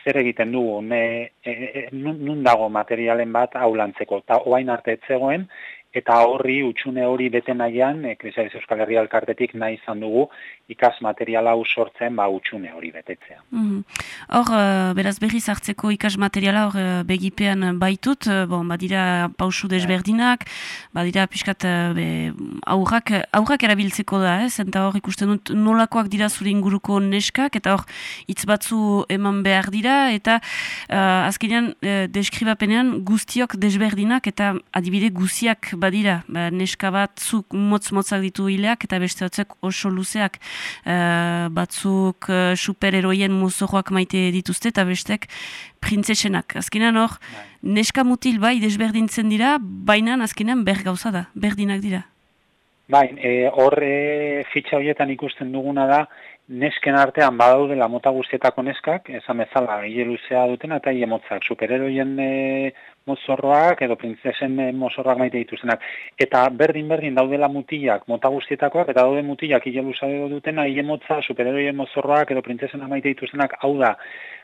Zer egiten dugu, ne, e, e, nun dago materialen bat aulantzeko, eta oain arte etzegoen, eta horri utxune hori bete nahian, Eklesia Euskal Herria Elkartetik nahi izan dugu ikas material hau sortzen ba utxune hori betetzea. Mhm. Hor, uh, beraz berriz hartzeko ikas materiala hor uh, begipean baitut, bon, badira pausu desberdinak, badira pixkat be, aurrak, aurrak erabiltzeko da, ez? Eta hor ikusten dut nolakoak dira zure inguruko neskak, eta hor hitz batzu eman behar dira, eta uh, azkenean uh, deskribapenean guztiok desberdinak, eta adibide guziak badira, ba, neska batzuk motz-motzak ditu hileak eta beste batzuk oso luzeak uh, batzuk uh, superheroien mozoroak maite dituzte eta bestek printzesenak. Azkenan hor, bai. neska mutil bai desberdintzen dira, baina azkenan ber gauza da, berdinak dira. Bai, hor e, fitxa horietan ikusten duguna da, nesken artean badaude la mota guztietako neskak, esan bezala, hile luzea dutena eta hile motzak, supereroien e, mozorroak edo printzesen e, mozorroak maite dituztenak. Eta berdin-berdin daudela mutilak, mota guztietakoak, eta daude mutilak hile luzea dutena, hile motza, supereroien mozorroak edo printzesen maite dituztenak, hau da,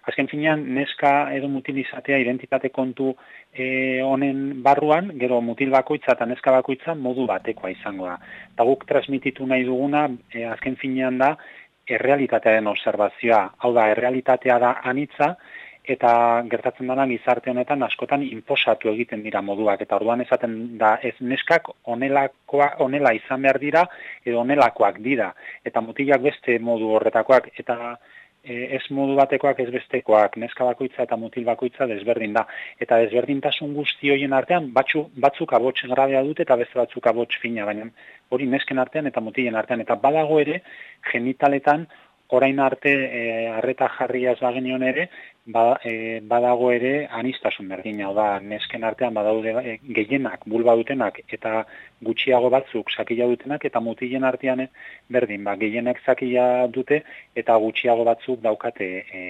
azken finean, neska edo mutilizatea identitate kontu e, honen barruan, gero mutil bakoitza eta neska bakoitza modu batekoa izango da. Eta guk transmititu nahi duguna, e, azken finean da, errealitatearen observazioa. Hau da, errealitatea da anitza, eta gertatzen dena gizarte honetan askotan inposatu egiten dira moduak. Eta orduan esaten da ez neskak onelakoa, onela izan behar dira, edo onelakoak dira. Eta mutilak beste modu horretakoak. Eta e, ez modu batekoak ez bestekoak, neska bakoitza eta mutil bakoitza desberdin da. Eta desberdintasun guzti horien artean, batzu, batzuk abots grabea dute eta beste batzuk abots fina, baina hori nesken artean eta mutilen artean. Eta badago ere, genitaletan, orain arte e, arreta jarria ez bagenion ere, ba, e, badago ere anistasun berdina, da nesken artean badaude e, gehienak, bulba dutenak, eta gutxiago batzuk sakila dutenak, eta mutilen artean berdin, ba, gehienek sakila dute, eta gutxiago batzuk daukate e,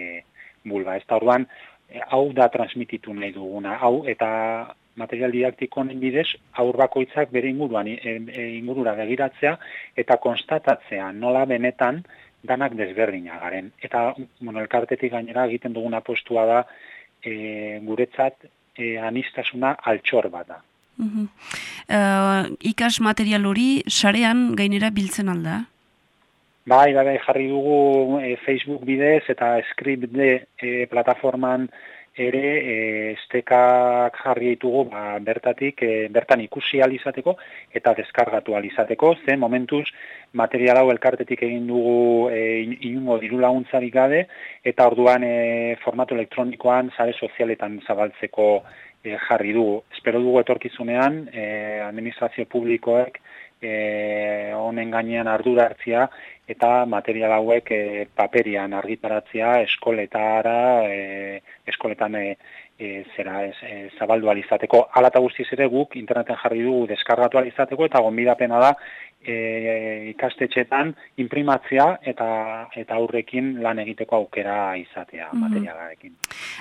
bulba. Ez da orduan, e, hau da transmititu nahi duguna, hau, eta material didaktikoen bidez aur bakoitzak bere inguruan e, e, ingurura begiratzea eta konstatatzea. Nola benetan danak desberdina garen eta bueno elkartetik gainera egiten duguna postua da e, guretzat e, anistasuna altxor bat da. Uh ikas material hori sarean gainera biltzen alda? Bai, bai, bai, jarri dugu e, Facebook bidez eta script de e, plataforman ere estekak jarri ditugu ba, bertatik, e, bertan ikusi alizateko eta deskargatu alizateko, ze momentuz material hau elkartetik egin dugu e, inungo diru laguntzarik gabe, eta orduan e, formatu elektronikoan sare sozialetan zabaltzeko e, jarri dugu. Espero dugu etorkizunean, e, administrazio publikoek e, honen gainean ardura hartzia eta material hauek e, paperian argitaratzea eskoletara, e, eskoletan e, e, zera ez, e, zabaldu alizateko. Alata guztiz ere guk interneten jarri dugu deskargatu alizateko eta gonbidapena da e, ikastetxetan imprimatzea eta eta aurrekin lan egiteko aukera izatea mm -hmm. materialarekin.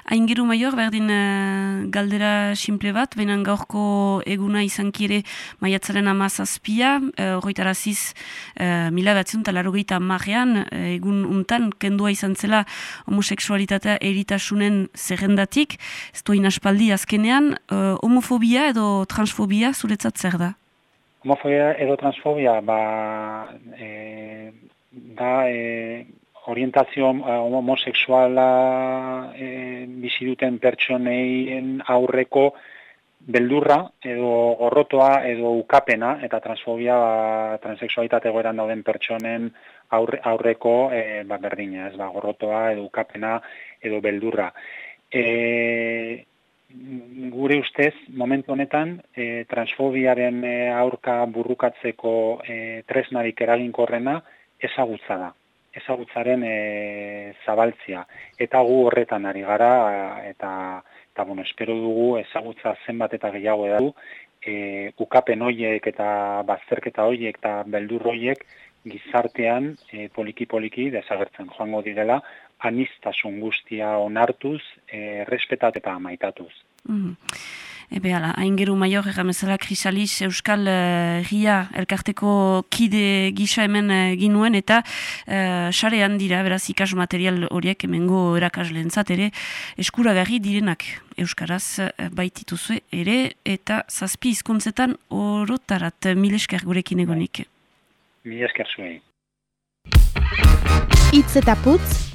Aingeru maior, berdin uh, galdera simple bat, benan gaurko eguna izan kire maiatzaren amazazpia, uh, horretaraziz uh, mila batzen talarrogeita marrean, egun untan, kendua izan zela homoseksualitatea eritasunen zerrendatik, ez duin aspaldi azkenean, uh, homofobia edo transfobia zuretzat zer da? Homofobia edo transfobia ba, e, da e, orientazio e, homosexuala e, bizi duten pertsoneien aurreko beldurra edo gorrotoa edo ukapena eta transfobia ba, transexualitate goeran dauden pertsonen aurre, aurreko e, ba, berdina, ez ba, gorrotoa edo ukapena edo beldurra. E, gure ustez, momentu honetan, e, transfobiaren e, aurka burrukatzeko e, tresnarik eraginkorrena ezagutza da. Ezagutzaren e, zabaltzia. Eta gu horretan ari gara, eta, eta bueno, espero dugu ezagutza zenbat eta gehiago edu, e, ukapen hoiek eta bazterketa hoiek eta beldur hoiek gizartean e, poliki-poliki desagertzen joango direla, anistasun guztia onartuz, e, respetat eta maitatuz. Mm. Ebe ala, hain geru maior egamezala Krisaliz Euskal uh, elkarteko kide gisa hemen uh, ginuen eta uh, sarean dira, beraz ikas material horiek emengo erakaz lehentzat ere eskuragarri direnak Euskaraz uh, baitituzue ere eta zazpi izkuntzetan orotarat milesker gurekin egonik. Milesker zuen. Itz eta putz,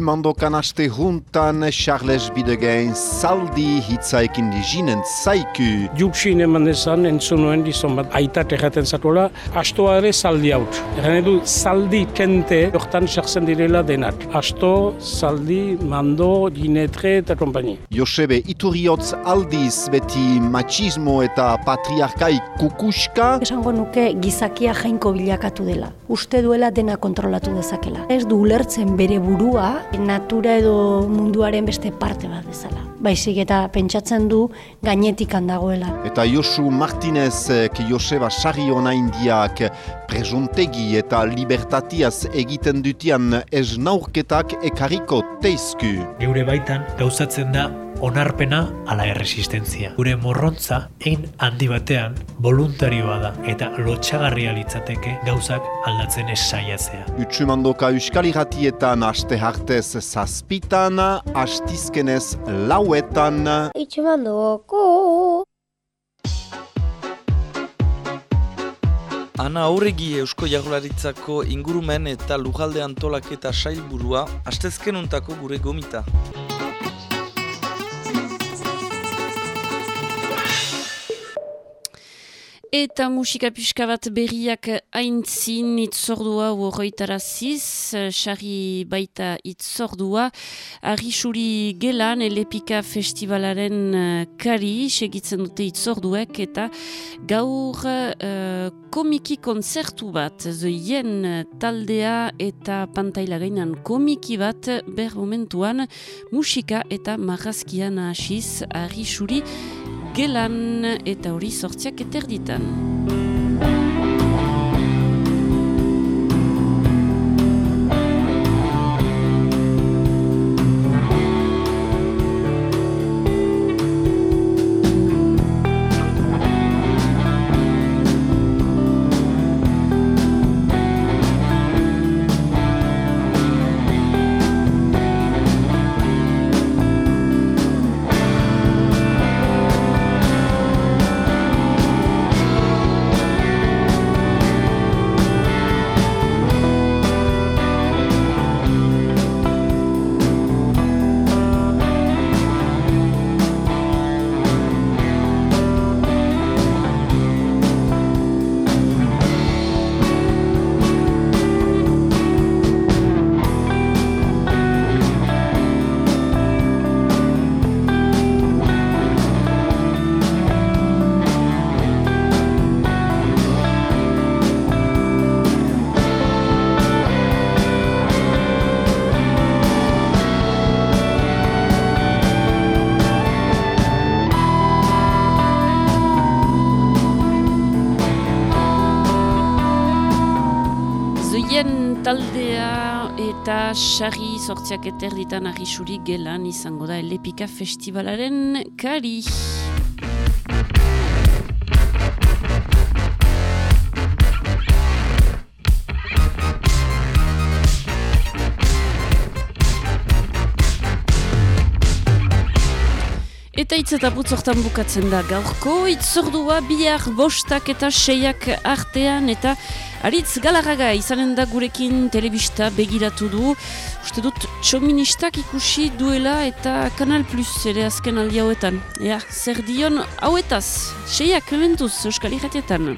mandokan aste juntan Charles Bidegain zaldi hitzaekin diginen zaiku. Jutsin eman ezan, entzun nuen gizon bat aitat erraten zatola, astoa ere zaldi haut. Egan edu, zaldi kente, hortan sartzen direla denak. Asto, zaldi, mando, ginetre eta kompani. Josebe, iturriotz aldiz beti machismo eta patriarkai kukuska. Esango nuke gizakia jainko bilakatu dela. Uste duela dena kontrolatu dezakela. Ez du ulertzen bere burua, natura edo munduaren beste parte bat dezala. Baizik eta pentsatzen du gainetik handagoela. Eta Josu Martinez, Joseba Sarri ona indiak presuntegi eta libertatiaz egiten dutian ez naurketak ekariko teizku. Geure baitan gauzatzen da onarpena ala erresistentzia. Gure morrontza egin handi batean voluntarioa da eta lotxagarria litzateke gauzak aldatzen ez saiatzea. Utsumandoka Euskal Iratietan aste hartez zazpitan, astizkenez lauetan. Itxemandoko. Ana Aurregi Eusko Jaurlaritzako ingurumen eta lujalde antolaketa sailburua astezkenuntako gure gomita. Eta musika pixka bat berriak aintzin itzordua horretaraziz, xarri baita itzordua, arrisuri gelan elepika festivalaren uh, kari segitzen dute itzorduek eta gaur uh, komiki konzertu bat, zoien taldea eta pantaila gainan komiki bat. Ber momentuan musika eta marrazkian hasiz arrisuri gelan eta hori sortziak eterditan. Sortziak eterditan arrisuri gelan izango da Elepika Festivalaren kari. Eta hitz eta putzortan bukatzen da gaurko, itzordua bihar bostak eta seiak artean eta aritz galarraga izanen da gurekin telebista begiratu du. Uste dut txoministak ikusi duela eta Kanal Plus ere azken aldi hauetan. Ea, zer dion hauetaz, seiak ementuz Euskal Iratietan.